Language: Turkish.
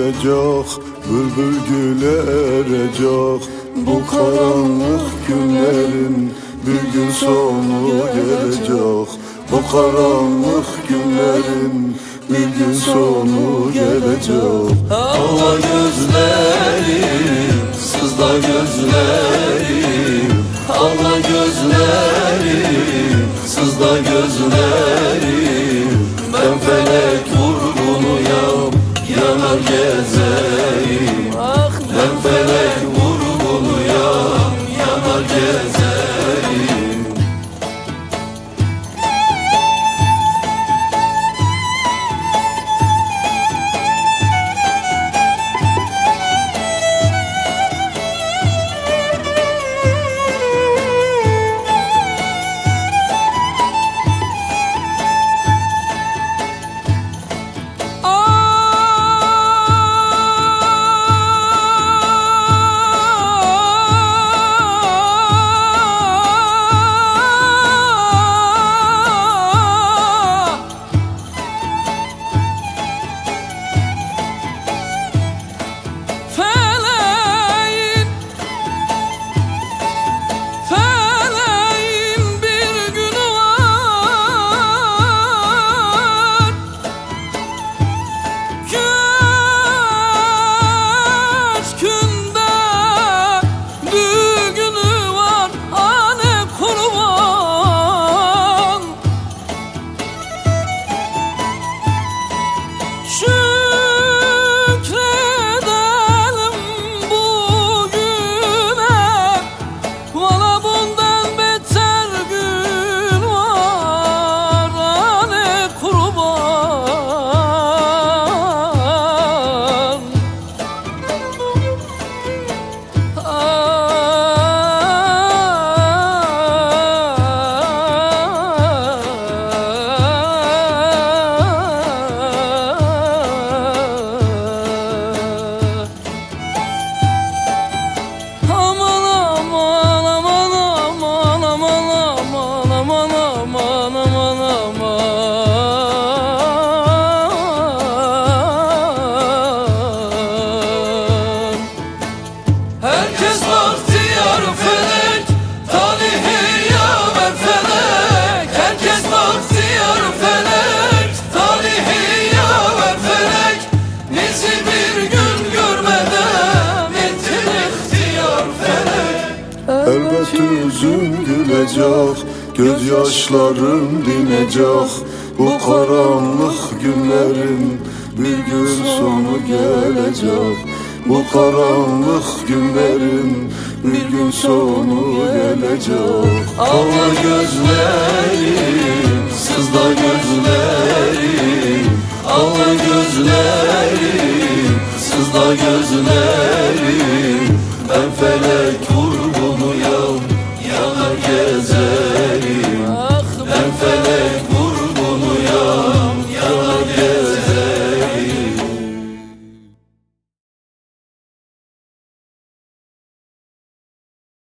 dönecek Bülbül güle erecek Bu karanlık günlerin Bir gün sonu gelecek. Bu karanlık günlerin Bir gün sonu gelecek. Hava gözlerim Sızla gözlerim Hava gözlerim Sızla gözlerim yolcusu Elbet yüzün gülecek Gözyaşların dinecek. Bu karanlık günlerin Bir gün sonu gelecek. Bu karanlık günlerin Bir gün sonu gelecek. Hava gözleri